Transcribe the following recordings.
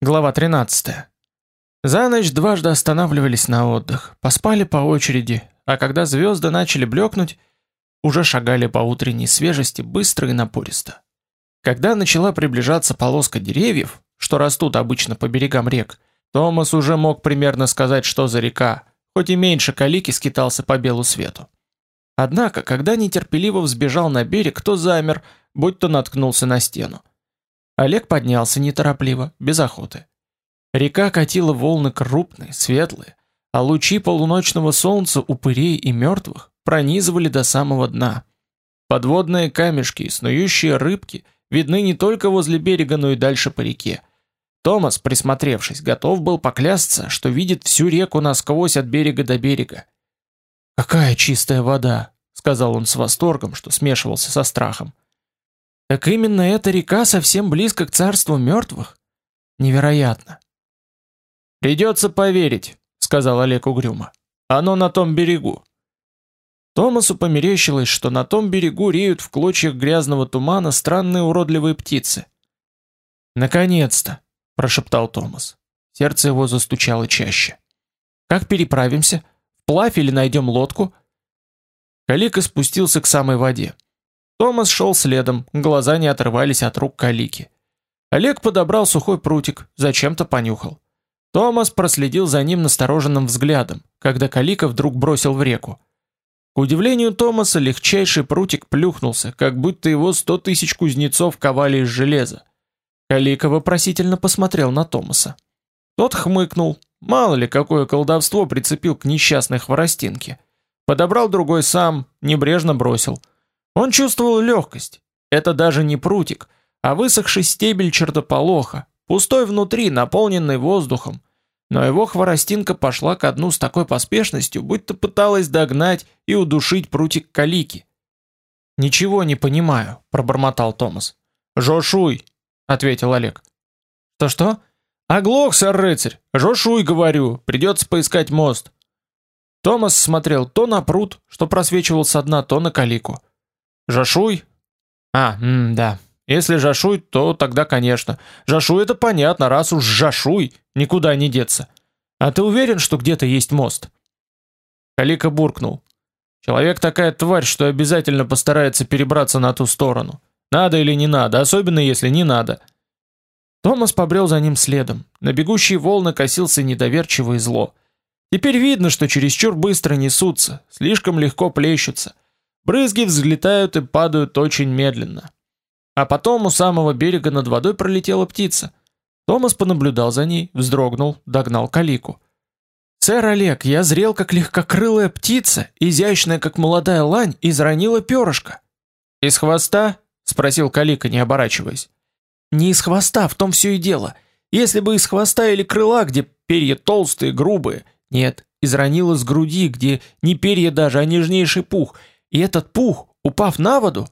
Глава 13. За ночь дважды останавливались на отдых, поспали по очереди, а когда звезды начали блекнуть, уже шагали по утренней свежести быстро и напористо. Когда начала приближаться полоска деревьев, что растут обычно по берегам рек, Томас уже мог примерно сказать, что за река, хоть и меньше калики скитался по белу свету. Однако, когда нетерпеливо взбежал на берег, то замер, будто наткнулся на стену. Олег поднялся неторопливо, без охоты. Река катила волны крупные, светлые, а лучи полуночного солнца упырей и мертвых пронизывали до самого дна. Подводные камешки и снующие рыбки видны не только возле берега, но и дальше по реке. Томас, присмотревшись, готов был поклясться, что видит всю реку насквозь от берега до берега. «Какая чистая вода!» — сказал он с восторгом, что смешивался со страхом. Так именно эта река совсем близко к царству мертвых? Невероятно. Придется поверить, сказал Олег угрюмо. Оно на том берегу. Томасу померещилось, что на том берегу реют в клочьях грязного тумана странные уродливые птицы. Наконец-то, прошептал Томас. Сердце его застучало чаще. Как переправимся? Вплавь или найдем лодку? Калика спустился к самой воде. Томас шел следом, глаза не отрывались от рук Калики. Олег подобрал сухой прутик, зачем-то понюхал. Томас проследил за ним настороженным взглядом, когда Калика вдруг бросил в реку. К удивлению Томаса легчайший прутик плюхнулся, как будто его сто тысяч кузнецов ковали из железа. Калика вопросительно посмотрел на Томаса. Тот хмыкнул, мало ли какое колдовство прицепил к несчастной хворостинке. Подобрал другой сам, небрежно бросил – он чувствовал легкость. Это даже не прутик, а высохший стебель чертополоха, пустой внутри, наполненный воздухом. Но его хворостинка пошла ко дну с такой поспешностью, будто пыталась догнать и удушить прутик калики. «Ничего не понимаю», — пробормотал Томас. «Жошуй», — ответил Олег. «Что-что?» «Оглох, сэр-рыцарь! Жошуй, говорю, придется поискать мост». Томас смотрел то на пруд, что просвечивал со дна, то на калику. Жашуй? А, м да. Если Жашуй, то тогда, конечно. Жашуй это понятно, раз уж Жашуй, никуда не деться. А ты уверен, что где-то есть мост? Калика буркнул. Человек такая тварь, что обязательно постарается перебраться на ту сторону. Надо или не надо, особенно если не надо. Томас побрел за ним следом. На бегущие волны косился недоверчиво и зло. Теперь видно, что чересчур быстро несутся, слишком легко плещутся. Брызги взлетают и падают очень медленно. А потом у самого берега над водой пролетела птица. Томас понаблюдал за ней, вздрогнул, догнал Калику. «Сэр Олег, я зрел, как легкокрылая птица, изящная, как молодая лань, изранила перышко». «Из хвоста?» — спросил Калика, не оборачиваясь. «Не из хвоста, в том все и дело. Если бы из хвоста или крыла, где перья толстые, грубые. Нет, изранила с груди, где не перья даже, а нежнейший пух. И этот пух, упав на воду,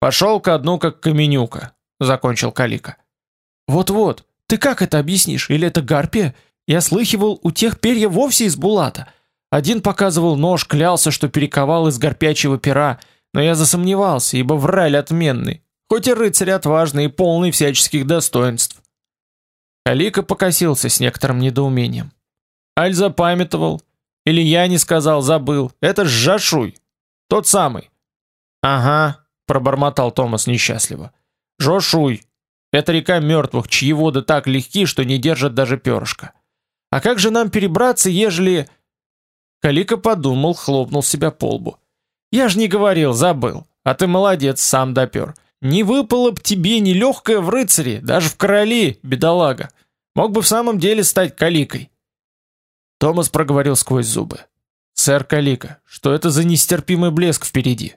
пошел ко дну как каменюка, закончил Калика. Вот-вот, ты как это объяснишь? Или это гарпия? Я слыхивал, у тех перья вовсе из булата. Один показывал нож, клялся, что перековал из горпячего пера, но я засомневался, ибо враль отменный, хоть и рыцарь отважный и полный всяческих достоинств. Калика покосился с некоторым недоумением. Аль запамятовал, или я не сказал, забыл. Это ж Жашуй, тот самый. Ага, пробормотал Томас несчастливо. Жошуй. Это река мертвых, чьи воды так легки, что не держат даже перышко. А как же нам перебраться, ежели Калика подумал, хлопнул себя по лбу. Я ж не говорил, забыл. А ты молодец, сам допер. Не выпало б тебе ни легкое в рыцаре, даже в короли, бедолага. Мог бы в самом деле стать каликой. Томас проговорил сквозь зубы. «Сэр Калика, что это за нестерпимый блеск впереди?»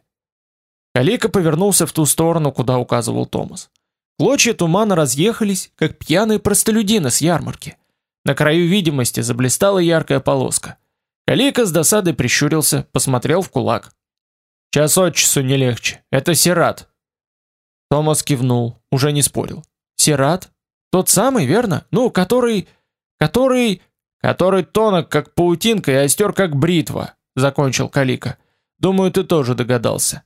Калика повернулся в ту сторону, куда указывал Томас. Клочья тумана разъехались, как пьяные простолюдины с ярмарки. На краю видимости заблистала яркая полоска. Калика с досадой прищурился, посмотрел в кулак. «Час от часу не легче. Это Сират». Томас кивнул, уже не спорил. «Сират? Тот самый, верно? Ну, который... который...» который тонок как паутинка и остер как бритва, закончил Калика. Думаю, ты тоже догадался.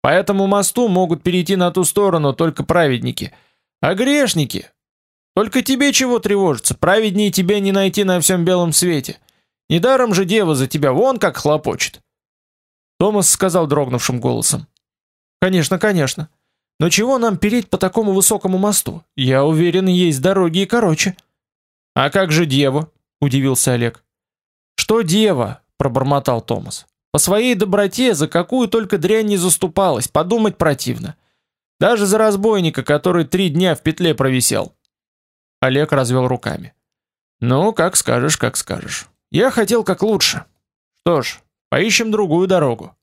По этому мосту могут перейти на ту сторону только праведники, а грешники Только тебе чего тревожиться, праведнее тебя не найти на всем белом свете. Недаром же дева за тебя вон как хлопочет. Томас сказал дрогнувшим голосом. Конечно, конечно. Но чего нам переть по такому высокому мосту? Я уверен, есть дороги и короче. А как же дева? Удивился Олег. Что дева? пробормотал Томас. По своей доброте за какую только дрянь не заступалась, подумать противно. Даже за разбойника, который три дня в петле провисел. Олег развел руками. Ну, как скажешь, как скажешь. Я хотел как лучше. Что ж, поищем другую дорогу.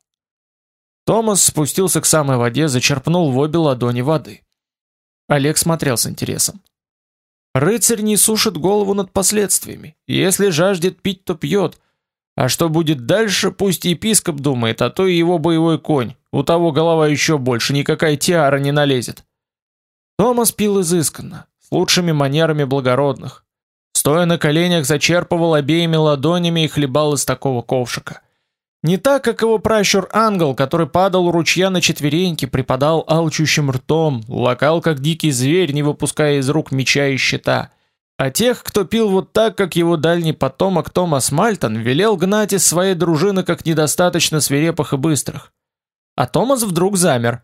Томас спустился к самой воде, зачерпнул в обе ладони воды. Олег смотрел с интересом. Рыцарь не сушит голову над последствиями. Если жаждет пить, то пьет. А что будет дальше, пусть епископ думает, а то и его боевой конь. У того голова еще больше, никакая тиара не налезет. Томас пил изысканно, с лучшими манерами благородных. Стоя на коленях, зачерпывал обеими ладонями и хлебал из такого ковшика. Не так, как его пращур Ангел, который падал у ручья на четвереньки, припадал алчущим ртом, лакал как дикий зверь, не выпуская из рук меча и щита. А тех, кто пил вот так, как его дальний потомок Томас Мальтон, велел гнать из своей дружины как недостаточно свирепых и быстрых. А Томас вдруг замер.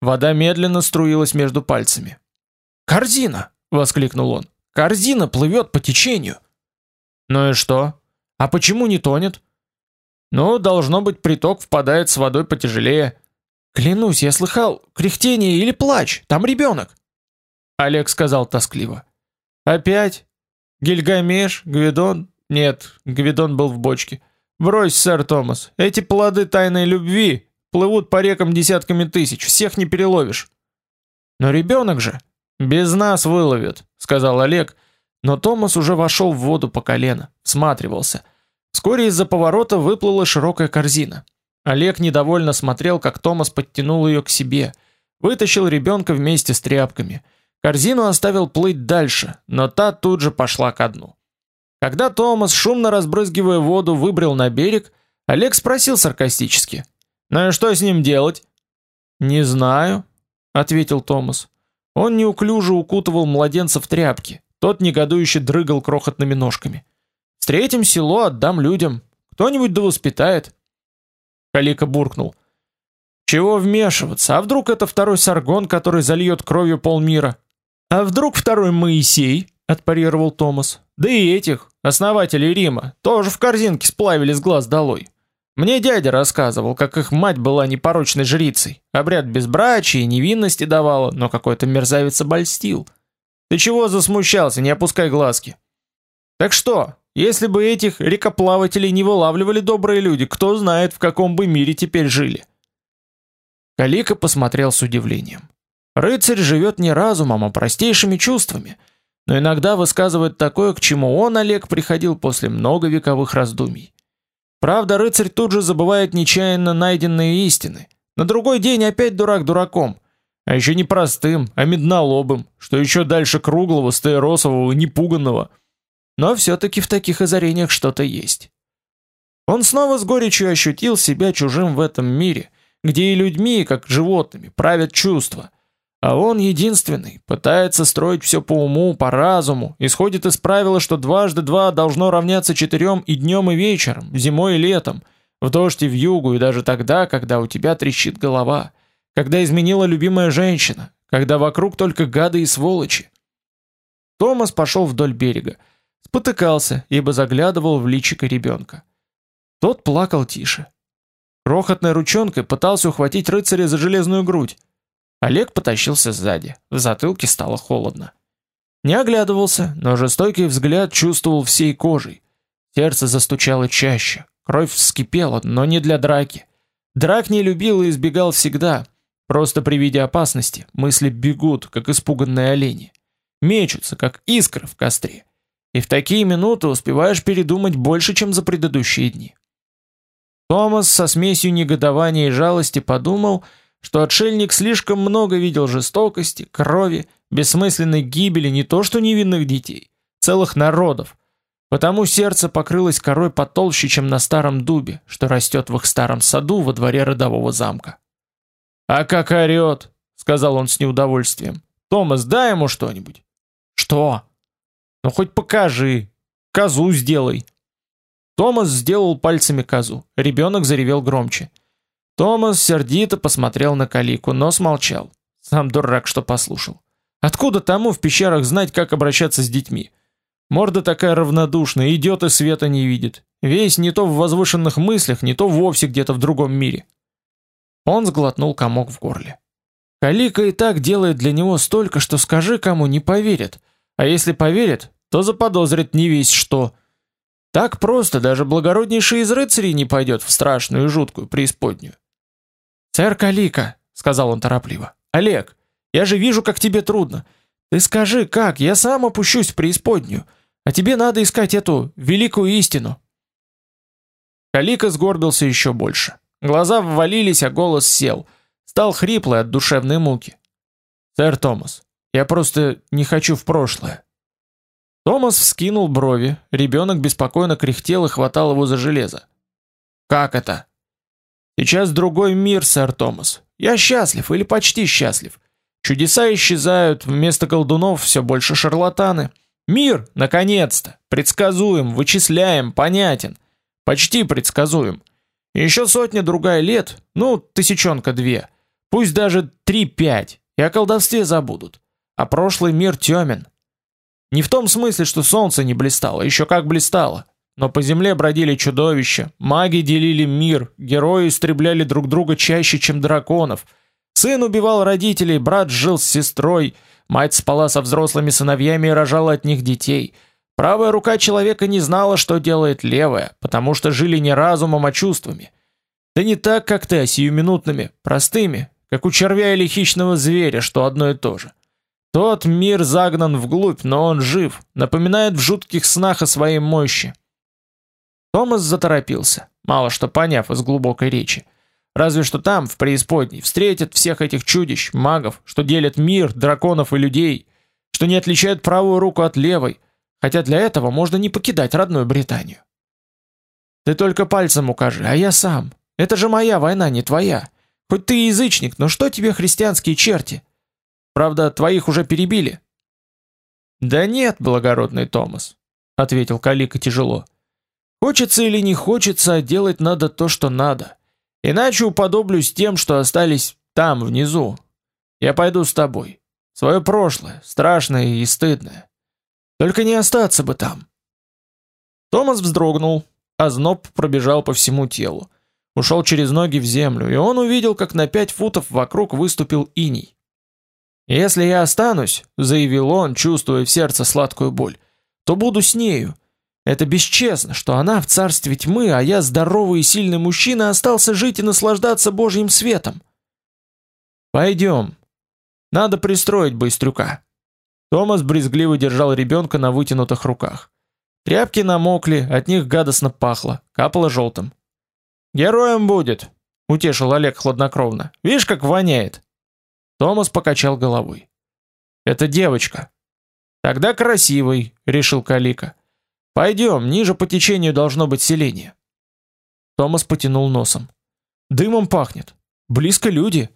Вода медленно струилась между пальцами. «Корзина!» — воскликнул он. «Корзина плывет по течению!» «Ну и что? А почему не тонет?» Но должно быть, приток впадает с водой потяжелее. Клянусь, я слыхал кряхтение или плач. Там ребенок. Олег сказал тоскливо. Опять? Гильгамеш, Гвидон? Нет, Гвидон был в бочке. Брось, сэр Томас. Эти плоды тайной любви плывут по рекам десятками тысяч, всех не переловишь. Но ребенок же без нас выловят, сказал Олег, но Томас уже вошел в воду по колено, всматривался. Вскоре из-за поворота выплыла широкая корзина. Олег недовольно смотрел, как Томас подтянул ее к себе, вытащил ребенка вместе с тряпками. Корзину оставил плыть дальше, но та тут же пошла ко дну. Когда Томас, шумно разбрызгивая воду, выбрел на берег, Олег спросил саркастически: "Ну и что с ним делать?" "Не знаю", ответил Томас. Он неуклюже укутывал младенца в тряпки. Тот негодующе дрыгал крохотными ножками. Встретим село, отдам людям. Кто-нибудь да воспитает. Калика буркнул. Чего вмешиваться? А вдруг это второй Саргон, который зальет кровью полмира? А вдруг второй Моисей? отпарировал Томас. Да и этих, основателей Рима, тоже в корзинке сплавили с глаз долой. Мне дядя рассказывал, как их мать была непорочной жрицей. Обряд безбрачия и невинности давала, но какой-то мерзавец обольстил. Ты чего засмущался, не опускай глазки. Так что, если бы этих рекоплавателей не вылавливали добрые люди, кто знает, в каком бы мире теперь жили. Калика посмотрел с удивлением. Рыцарь живет не разумом, а простейшими чувствами, но иногда высказывает такое, к чему он, Олег, приходил после многовековых раздумий. Правда, рыцарь тут же забывает нечаянно найденные истины. На другой день опять дурак дураком, а еще не простым, а меднолобым, что еще дальше круглого, стаиросового, непуганного – но все-таки в таких озарениях что-то есть. Он снова с горечью ощутил себя чужим в этом мире, где и людьми, как животными, правят чувства. А он единственный, пытается строить все по уму, по разуму, исходит из правила, что дважды два должно равняться четырем и днем, и вечером, зимой и летом, в дождь и в югу, и даже тогда, когда у тебя трещит голова, когда изменила любимая женщина, когда вокруг только гады и сволочи. Томас пошел вдоль берега, Спотыкался, ибо заглядывал в личико ребенка. Тот плакал тише. Крохотной ручонкой пытался ухватить рыцаря за железную грудь. Олег потащился сзади. В затылке стало холодно. Не оглядывался, но жестокий взгляд чувствовал всей кожей. Сердце застучало чаще, кровь вскипела, но не для драки. Драк не любил и избегал всегда. Просто при виде опасности мысли бегут, как испуганные олени. Мечутся, как искры в костре. И в такие минуты успеваешь передумать больше, чем за предыдущие дни. Томас со смесью негодования и жалости подумал, что отшельник слишком много видел жестокости, крови, бессмысленной гибели не то что невинных детей, целых народов. Потому сердце покрылось корой потолще, чем на старом дубе, что растет в их старом саду во дворе родового замка. «А как орет!» — сказал он с неудовольствием. «Томас, дай ему что-нибудь!» Что? Ну хоть покажи. Козу сделай. Томас сделал пальцами козу. Ребенок заревел громче. Томас сердито посмотрел на Калику, но смолчал. Сам дурак, что послушал. Откуда тому в пещерах знать, как обращаться с детьми? Морда такая равнодушная, идет и света не видит. Весь не то в возвышенных мыслях, не то вовсе где-то в другом мире. Он сглотнул комок в горле. Калика и так делает для него столько, что скажи кому не поверит. А если поверит, то заподозрит не весь что. Так просто даже благороднейший из рыцарей не пойдет в страшную и жуткую преисподнюю. «Сэр Калика», — сказал он торопливо, — «Олег, я же вижу, как тебе трудно. Ты скажи, как, я сам опущусь в преисподнюю, а тебе надо искать эту великую истину». Калика сгорбился еще больше. Глаза ввалились, а голос сел. Стал хриплый от душевной муки. «Сэр Томас, я просто не хочу в прошлое. Томас вскинул брови, ребенок беспокойно кряхтел и хватал его за железо. «Как это?» «Сейчас другой мир, сэр Томас. Я счастлив или почти счастлив. Чудеса исчезают, вместо колдунов все больше шарлатаны. Мир, наконец-то, предсказуем, вычисляем, понятен. Почти предсказуем. Еще сотня-другая лет, ну, тысячонка-две, пусть даже три-пять, и о колдовстве забудут. А прошлый мир темен, не в том смысле, что солнце не блистало, еще как блистало. Но по земле бродили чудовища, маги делили мир, герои истребляли друг друга чаще, чем драконов. Сын убивал родителей, брат жил с сестрой, мать спала со взрослыми сыновьями и рожала от них детей. Правая рука человека не знала, что делает левая, потому что жили не разумом, а чувствами. Да не так, как ты, а сиюминутными, простыми, как у червя или хищного зверя, что одно и то же. Тот мир загнан вглубь, но он жив, напоминает в жутких снах о своей мощи. Томас заторопился, мало что поняв из глубокой речи. Разве что там, в преисподней, встретят всех этих чудищ, магов, что делят мир, драконов и людей, что не отличают правую руку от левой, хотя для этого можно не покидать родную Британию. Ты только пальцем укажи, а я сам. Это же моя война, не твоя. Хоть ты и язычник, но что тебе христианские черти? Правда, твоих уже перебили. Да нет, благородный Томас, ответил Калика тяжело. Хочется или не хочется, а делать надо то, что надо. Иначе уподоблюсь тем, что остались там внизу. Я пойду с тобой. Свое прошлое, страшное и стыдное. Только не остаться бы там. Томас вздрогнул, а зноб пробежал по всему телу. Ушел через ноги в землю, и он увидел, как на пять футов вокруг выступил иней. Если я останусь, заявил он, чувствуя в сердце сладкую боль, то буду с нею. Это бесчестно, что она в царстве тьмы, а я здоровый и сильный мужчина остался жить и наслаждаться Божьим светом. Пойдем. Надо пристроить быстрюка. Томас брезгливо держал ребенка на вытянутых руках. Тряпки намокли, от них гадостно пахло, капало желтым. Героем будет, утешил Олег хладнокровно. Видишь, как воняет. Томас покачал головой. Это девочка. Тогда красивый, решил Калика. Пойдем, ниже по течению должно быть селение. Томас потянул носом. Дымом пахнет. Близко люди.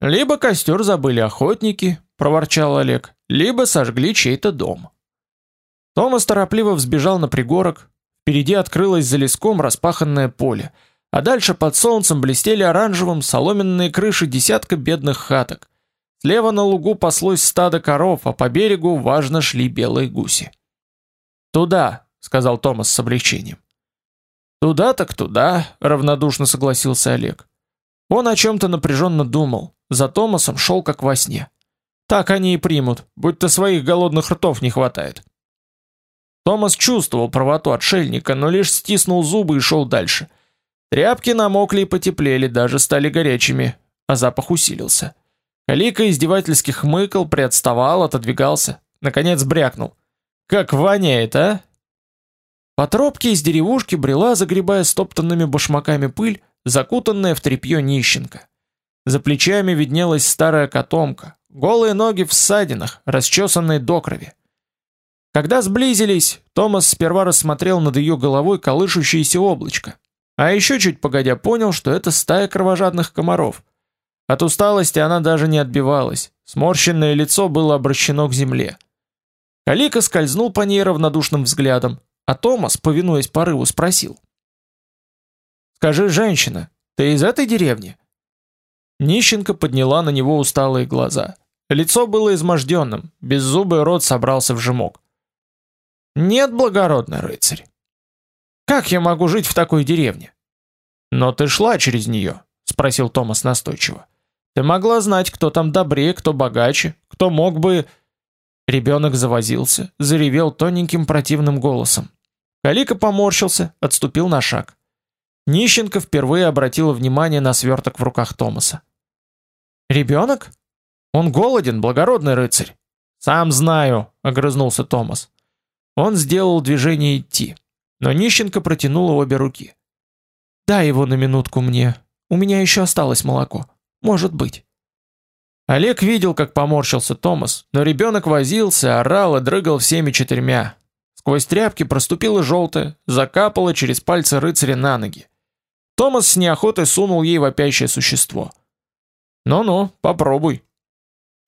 Либо костер забыли охотники, проворчал Олег, либо сожгли чей-то дом. Томас торопливо взбежал на пригорок. Впереди открылось за леском распаханное поле а дальше под солнцем блестели оранжевым соломенные крыши десятка бедных хаток. Слева на лугу паслось стадо коров, а по берегу важно шли белые гуси. «Туда», — сказал Томас с облегчением. «Туда так туда», — равнодушно согласился Олег. Он о чем-то напряженно думал, за Томасом шел как во сне. Так они и примут, будь-то своих голодных ртов не хватает. Томас чувствовал правоту отшельника, но лишь стиснул зубы и шел дальше — Тряпки намокли и потеплели, даже стали горячими, а запах усилился. Калика издевательски хмыкал, приотставал, отодвигался, наконец брякнул: "Как воняет, а?" По тропке из деревушки брела, загребая стоптанными башмаками пыль, закутанная в тряпье нищенка. За плечами виднелась старая котомка, голые ноги в ссадинах, расчесанные до крови. Когда сблизились, Томас сперва рассмотрел над ее головой колышущееся облачко. А еще чуть погодя понял, что это стая кровожадных комаров. От усталости она даже не отбивалась, сморщенное лицо было обращено к земле. Калика скользнул по ней равнодушным взглядом, а Томас, повинуясь порыву, спросил. «Скажи, женщина, ты из этой деревни?» Нищенка подняла на него усталые глаза. Лицо было изможденным, беззубый рот собрался в жемок. «Нет, благородный рыцарь. Как я могу жить в такой деревне?» «Но ты шла через нее», — спросил Томас настойчиво. «Ты могла знать, кто там добрее, кто богаче, кто мог бы...» Ребенок завозился, заревел тоненьким противным голосом. Калика поморщился, отступил на шаг. Нищенка впервые обратила внимание на сверток в руках Томаса. «Ребенок? Он голоден, благородный рыцарь!» «Сам знаю», — огрызнулся Томас. Он сделал движение идти, но нищенка протянула обе руки. «Дай его на минутку мне, у меня еще осталось молоко. Может быть». Олег видел, как поморщился Томас, но ребенок возился, орал и дрыгал всеми четырьмя. Сквозь тряпки проступило желтое, закапало через пальцы рыцаря на ноги. Томас с неохотой сунул ей вопящее существо. «Ну-ну, попробуй».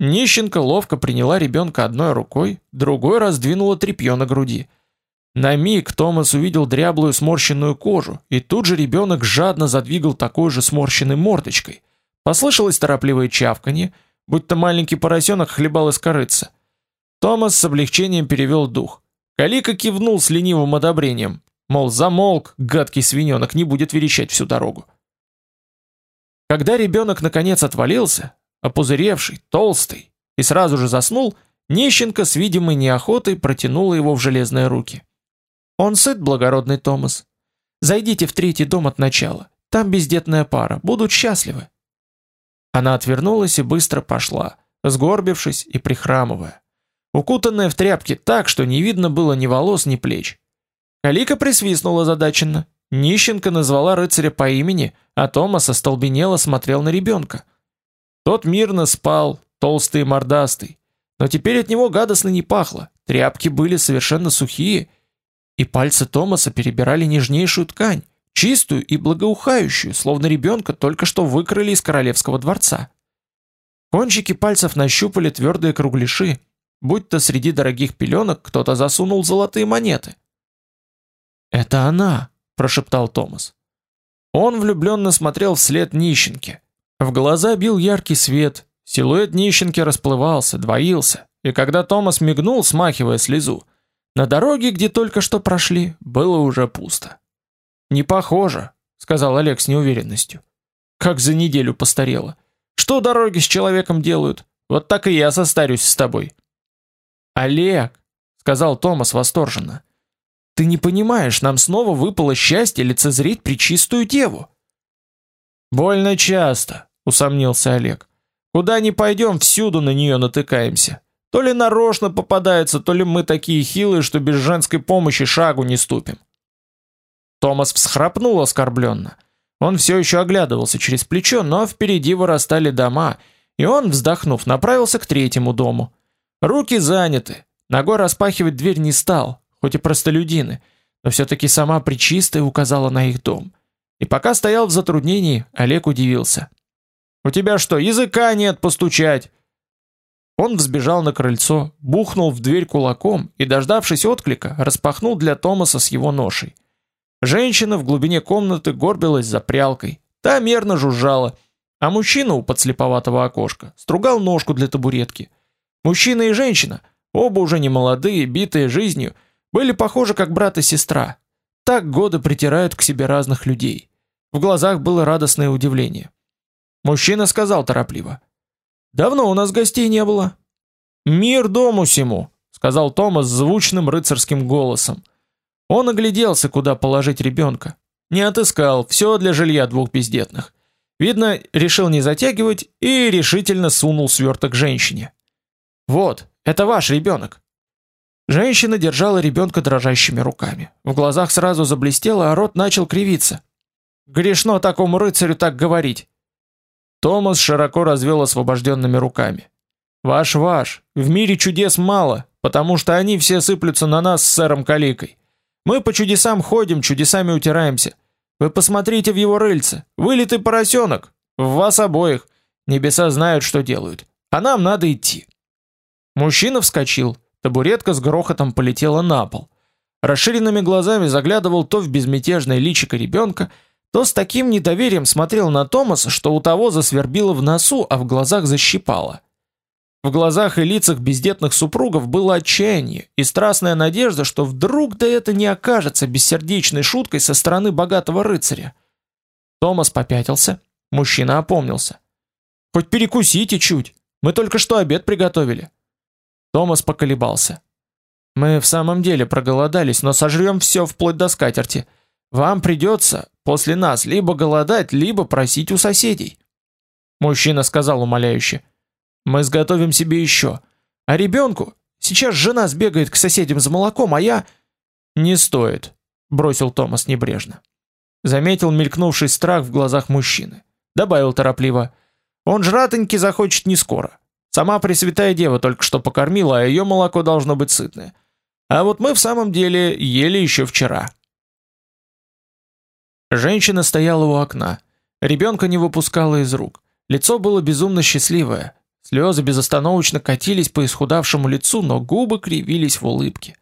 Нищенка ловко приняла ребенка одной рукой, другой раздвинула тряпье на груди. На миг Томас увидел дряблую сморщенную кожу, и тут же ребенок жадно задвигал такой же сморщенной мордочкой. Послышалось торопливое чавканье, будто маленький поросенок хлебал из корыца. Томас с облегчением перевел дух. Калика кивнул с ленивым одобрением. Мол, замолк, гадкий свиненок не будет верещать всю дорогу. Когда ребенок наконец отвалился, опузыревший, толстый, и сразу же заснул, нищенка с видимой неохотой протянула его в железные руки. «Он сыт, благородный Томас. Зайдите в третий дом от начала. Там бездетная пара, будут счастливы». Она отвернулась и быстро пошла, сгорбившись и прихрамывая. Укутанная в тряпки так, что не видно было ни волос, ни плеч. Калика присвистнула задаченно. Нищенка назвала рыцаря по имени, а Томас остолбенело смотрел на ребенка. Тот мирно спал, толстый и мордастый. Но теперь от него гадостно не пахло, тряпки были совершенно сухие, и пальцы Томаса перебирали нежнейшую ткань, чистую и благоухающую, словно ребенка только что выкрали из королевского дворца. Кончики пальцев нащупали твердые кругляши, будто среди дорогих пеленок кто-то засунул золотые монеты. «Это она!» – прошептал Томас. Он влюбленно смотрел вслед нищенке. В глаза бил яркий свет, силуэт нищенки расплывался, двоился, и когда Томас мигнул, смахивая слезу, на дороге, где только что прошли, было уже пусто. «Не похоже», — сказал Олег с неуверенностью. «Как за неделю постарело. Что дороги с человеком делают? Вот так и я состарюсь с тобой». «Олег», — сказал Томас восторженно, ты не понимаешь, нам снова выпало счастье лицезреть пречистую деву. Больно часто, усомнился Олег. Куда ни пойдем, всюду на нее натыкаемся. То ли нарочно попадается, то ли мы такие хилые, что без женской помощи шагу не ступим. Томас всхрапнул оскорбленно. Он все еще оглядывался через плечо, но впереди вырастали дома, и он, вздохнув, направился к третьему дому. Руки заняты. Ногой распахивать дверь не стал, хоть и простолюдины, но все-таки сама Пречистая указала на их дом. И пока стоял в затруднении, Олег удивился. «У тебя что, языка нет постучать?» Он взбежал на крыльцо, бухнул в дверь кулаком и, дождавшись отклика, распахнул для Томаса с его ношей. Женщина в глубине комнаты горбилась за прялкой, та мерно жужжала, а мужчина у подслеповатого окошка стругал ножку для табуретки. Мужчина и женщина, оба уже не молодые, битые жизнью, были похожи как брат и сестра. Так годы притирают к себе разных людей. В глазах было радостное удивление. Мужчина сказал торопливо: "Давно у нас гостей не было". "Мир дому сему", сказал Томас звучным рыцарским голосом. Он огляделся, куда положить ребенка. Не отыскал, все для жилья двух бездетных. Видно, решил не затягивать и решительно сунул сверток женщине. Вот, это ваш ребенок. Женщина держала ребенка дрожащими руками. В глазах сразу заблестело, а рот начал кривиться. Грешно такому рыцарю так говорить. Томас широко развел освобожденными руками. Ваш, ваш, в мире чудес мало, потому что они все сыплются на нас с сэром Каликой. Мы по чудесам ходим, чудесами утираемся. Вы посмотрите в его рыльце, вылитый поросенок, в вас обоих. Небеса знают, что делают, а нам надо идти. Мужчина вскочил, Табуретка с грохотом полетела на пол. Расширенными глазами заглядывал то в безмятежное личико ребенка, то с таким недоверием смотрел на Томаса, что у того засвербило в носу, а в глазах защипало. В глазах и лицах бездетных супругов было отчаяние и страстная надежда, что вдруг да это не окажется бессердечной шуткой со стороны богатого рыцаря. Томас попятился, мужчина опомнился. Хоть перекусите чуть. Мы только что обед приготовили. Томас поколебался. Мы в самом деле проголодались, но сожрем все вплоть до скатерти. Вам придется после нас либо голодать, либо просить у соседей. Мужчина сказал умоляюще: "Мы сготовим себе еще. А ребенку сейчас жена сбегает к соседям за молоком, а я не стоит", бросил Томас небрежно. Заметил мелькнувший страх в глазах мужчины. Добавил торопливо: "Он жратоньки захочет не скоро. Сама Пресвятая Дева только что покормила, а ее молоко должно быть сытное. А вот мы в самом деле ели еще вчера". Женщина стояла у окна. Ребенка не выпускала из рук. Лицо было безумно счастливое. Слезы безостановочно катились по исхудавшему лицу, но губы кривились в улыбке.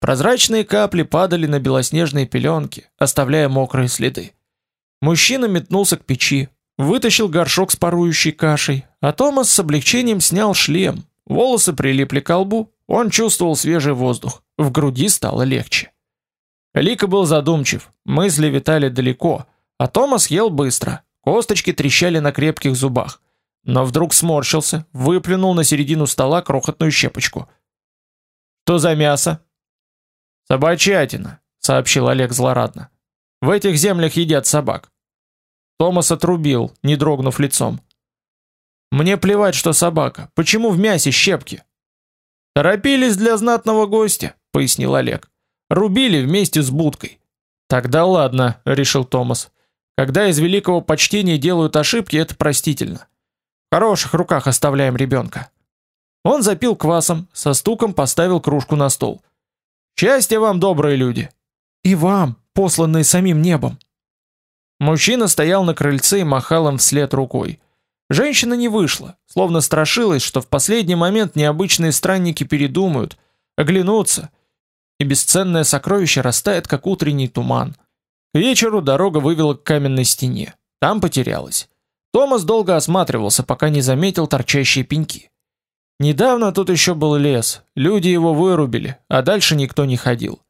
Прозрачные капли падали на белоснежные пеленки, оставляя мокрые следы. Мужчина метнулся к печи, вытащил горшок с парующей кашей, а Томас с облегчением снял шлем. Волосы прилипли к лбу, он чувствовал свежий воздух, в груди стало легче. Лика был задумчив, мысли витали далеко, а Томас ел быстро. Косточки трещали на крепких зубах. Но вдруг сморщился, выплюнул на середину стола крохотную щепочку. «Что за мясо?» «Собачатина», — сообщил Олег злорадно. «В этих землях едят собак». Томас отрубил, не дрогнув лицом. «Мне плевать, что собака. Почему в мясе щепки?» «Торопились для знатного гостя», — пояснил Олег. Рубили вместе с будкой. Тогда ладно, решил Томас. Когда из великого почтения делают ошибки, это простительно. В хороших руках оставляем ребенка. Он запил квасом, со стуком поставил кружку на стол. Счастья вам, добрые люди. И вам, посланные самим небом. Мужчина стоял на крыльце и махал им вслед рукой. Женщина не вышла, словно страшилась, что в последний момент необычные странники передумают, оглянутся и бесценное сокровище растает, как утренний туман. К вечеру дорога вывела к каменной стене. Там потерялась. Томас долго осматривался, пока не заметил торчащие пеньки. Недавно тут еще был лес, люди его вырубили, а дальше никто не ходил.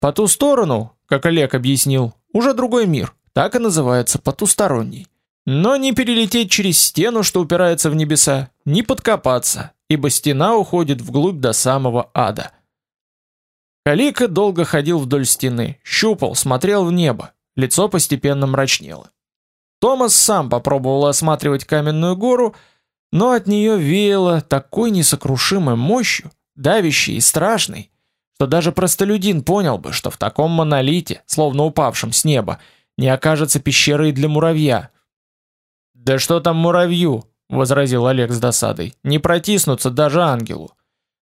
По ту сторону, как Олег объяснил, уже другой мир, так и называется потусторонний. Но не перелететь через стену, что упирается в небеса, не подкопаться, ибо стена уходит вглубь до самого ада. Калика долго ходил вдоль стены, щупал, смотрел в небо, лицо постепенно мрачнело. Томас сам попробовал осматривать каменную гору, но от нее веяло такой несокрушимой мощью, давящей и страшной, что даже простолюдин понял бы, что в таком монолите, словно упавшем с неба, не окажется пещеры и для муравья. «Да что там муравью?» — возразил Олег с досадой. «Не протиснуться даже ангелу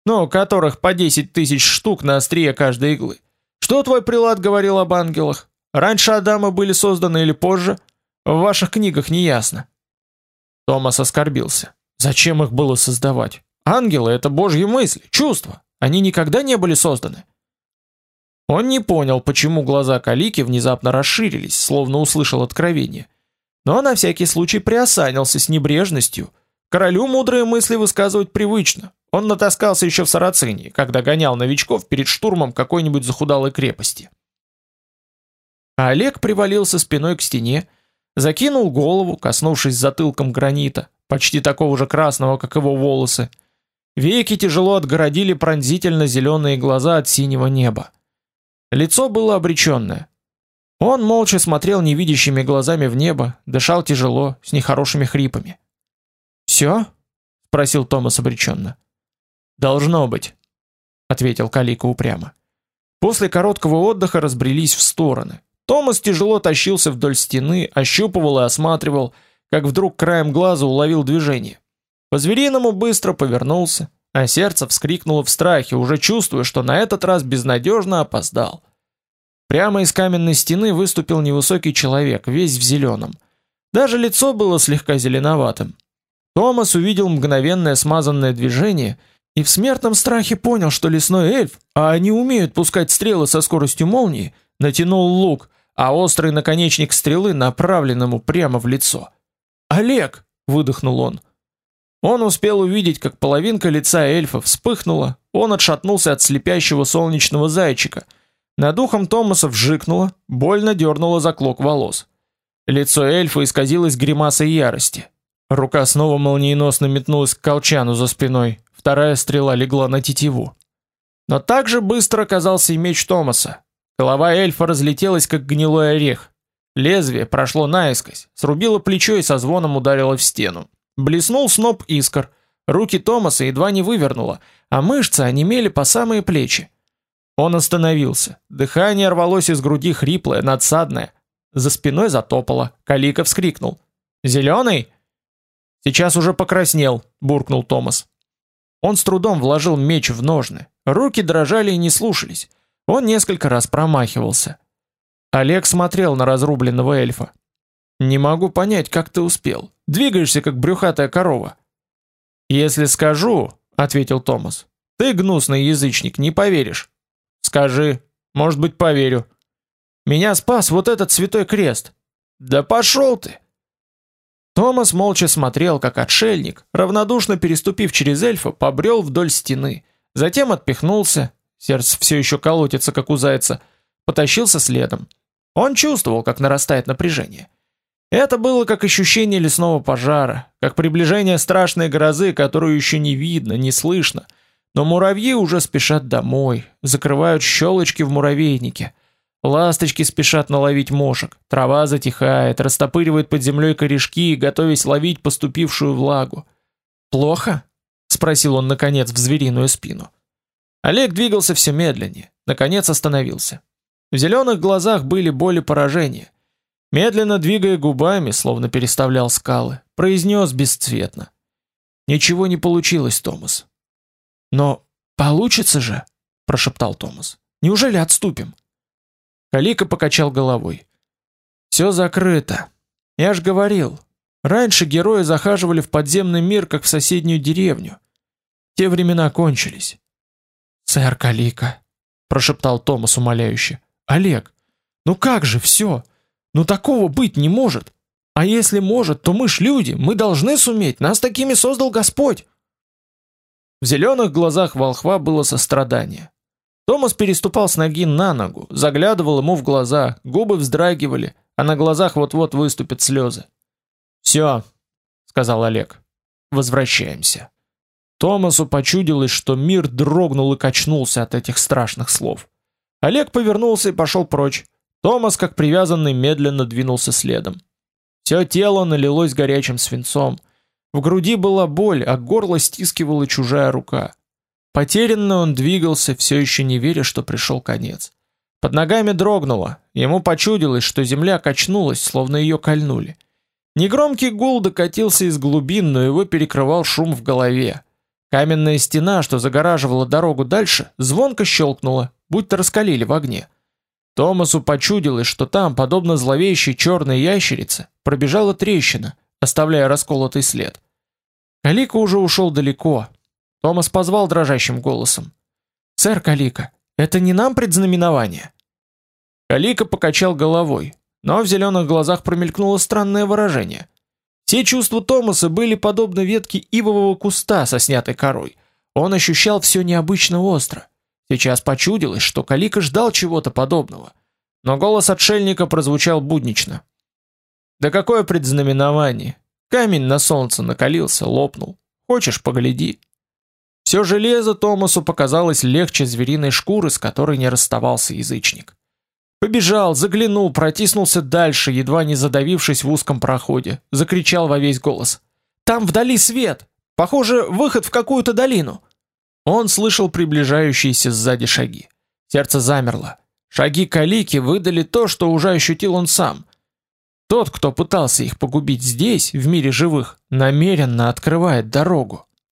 ну, которых по 10 тысяч штук на острие каждой иглы. Что твой прилад говорил об ангелах? Раньше Адамы были созданы или позже? В ваших книгах не ясно. Томас оскорбился. Зачем их было создавать? Ангелы это божьи мысли, чувства. Они никогда не были созданы. Он не понял, почему глаза Калики внезапно расширились, словно услышал откровение. Но на всякий случай приосанился с небрежностью. Королю мудрые мысли высказывать привычно, он натаскался еще в Сарацине, когда гонял новичков перед штурмом какой-нибудь захудалой крепости. А Олег привалился спиной к стене, закинул голову, коснувшись затылком гранита, почти такого же красного, как его волосы. Веки тяжело отгородили пронзительно зеленые глаза от синего неба. Лицо было обреченное. Он молча смотрел невидящими глазами в небо, дышал тяжело, с нехорошими хрипами. «Все?» — спросил Томас обреченно. Должно быть, ответил Калика упрямо. После короткого отдыха разбрелись в стороны. Томас тяжело тащился вдоль стены, ощупывал и осматривал, как вдруг краем глаза уловил движение. По-звериному быстро повернулся, а сердце вскрикнуло в страхе, уже чувствуя, что на этот раз безнадежно опоздал. Прямо из каменной стены выступил невысокий человек, весь в зеленом. Даже лицо было слегка зеленоватым. Томас увидел мгновенное смазанное движение — и в смертном страхе понял, что лесной эльф, а они умеют пускать стрелы со скоростью молнии, натянул лук, а острый наконечник стрелы направлен ему прямо в лицо. "Олег!" выдохнул он. Он успел увидеть, как половинка лица эльфа вспыхнула, он отшатнулся от слепящего солнечного зайчика. Над ухом Томаса вжикнуло, больно дернуло за клок волос. Лицо эльфа исказилось гримасой ярости. Рука снова молниеносно метнулась к колчану за спиной, вторая стрела легла на тетиву. Но так же быстро оказался и меч Томаса. Голова эльфа разлетелась, как гнилой орех. Лезвие прошло наискось, срубило плечо и со звоном ударило в стену. Блеснул сноп искр. Руки Томаса едва не вывернуло, а мышцы онемели по самые плечи. Он остановился. Дыхание рвалось из груди хриплое, надсадное. За спиной затопало. Калика вскрикнул. «Зеленый?» «Сейчас уже покраснел», — буркнул Томас. Он с трудом вложил меч в ножны. Руки дрожали и не слушались. Он несколько раз промахивался. Олег смотрел на разрубленного эльфа. Не могу понять, как ты успел. Двигаешься как брюхатая корова. Если скажу, ответил Томас. Ты гнусный язычник, не поверишь. Скажи, может быть, поверю. Меня спас вот этот святой крест. Да пошел ты. Томас молча смотрел, как отшельник, равнодушно переступив через эльфа, побрел вдоль стены, затем отпихнулся, сердце все еще колотится, как у зайца, потащился следом. Он чувствовал, как нарастает напряжение. Это было как ощущение лесного пожара, как приближение страшной грозы, которую еще не видно, не слышно. Но муравьи уже спешат домой, закрывают щелочки в муравейнике. Ласточки спешат наловить мошек, трава затихает, растопыривает под землей корешки, готовясь ловить поступившую влагу. «Плохо?» — спросил он, наконец, в звериную спину. Олег двигался все медленнее, наконец остановился. В зеленых глазах были боли поражения. Медленно двигая губами, словно переставлял скалы, произнес бесцветно. «Ничего не получилось, Томас». «Но получится же», — прошептал Томас. «Неужели отступим?» Калика покачал головой. «Все закрыто. Я ж говорил, раньше герои захаживали в подземный мир, как в соседнюю деревню. Те времена кончились». «Сэр Калика», — прошептал Томас умоляюще. «Олег, ну как же все? Ну такого быть не может. А если может, то мы ж люди, мы должны суметь, нас такими создал Господь. В зеленых глазах волхва было сострадание. Томас переступал с ноги на ногу, заглядывал ему в глаза, губы вздрагивали, а на глазах вот-вот выступят слезы. «Все», — сказал Олег, — «возвращаемся». Томасу почудилось, что мир дрогнул и качнулся от этих страшных слов. Олег повернулся и пошел прочь. Томас, как привязанный, медленно двинулся следом. Все тело налилось горячим свинцом. В груди была боль, а горло стискивала чужая рука. Потерянно он двигался, все еще не веря, что пришел конец. Под ногами дрогнуло. Ему почудилось, что земля качнулась, словно ее кольнули. Негромкий гул докатился из глубин, но его перекрывал шум в голове. Каменная стена, что загораживала дорогу дальше, звонко щелкнула, будто раскалили в огне. Томасу почудилось, что там, подобно зловещей черной ящерице, пробежала трещина, оставляя расколотый след. Калика уже ушел далеко. Томас позвал дрожащим голосом: "Сэр Калика, это не нам предзнаменование?" Калика покачал головой, но в зеленых глазах промелькнуло странное выражение. Все чувства Томаса были подобны ветке ивового куста со снятой корой. Он ощущал все необычно остро. Сейчас почудилось, что Калика ждал чего-то подобного, но голос отшельника прозвучал буднично. Да какое предзнаменование? Камень на солнце накалился, лопнул. Хочешь, погляди. Все железо Томасу показалось легче звериной шкуры, с которой не расставался язычник. Побежал, заглянул, протиснулся дальше, едва не задавившись в узком проходе, закричал во весь голос: "Там вдали свет! Похоже, выход в какую-то долину!" Он слышал приближающиеся сзади шаги. Сердце замерло. Шаги Калики выдали то, что уже ощутил он сам. Тот, кто пытался их погубить здесь, в мире живых, намеренно открывает дорогу.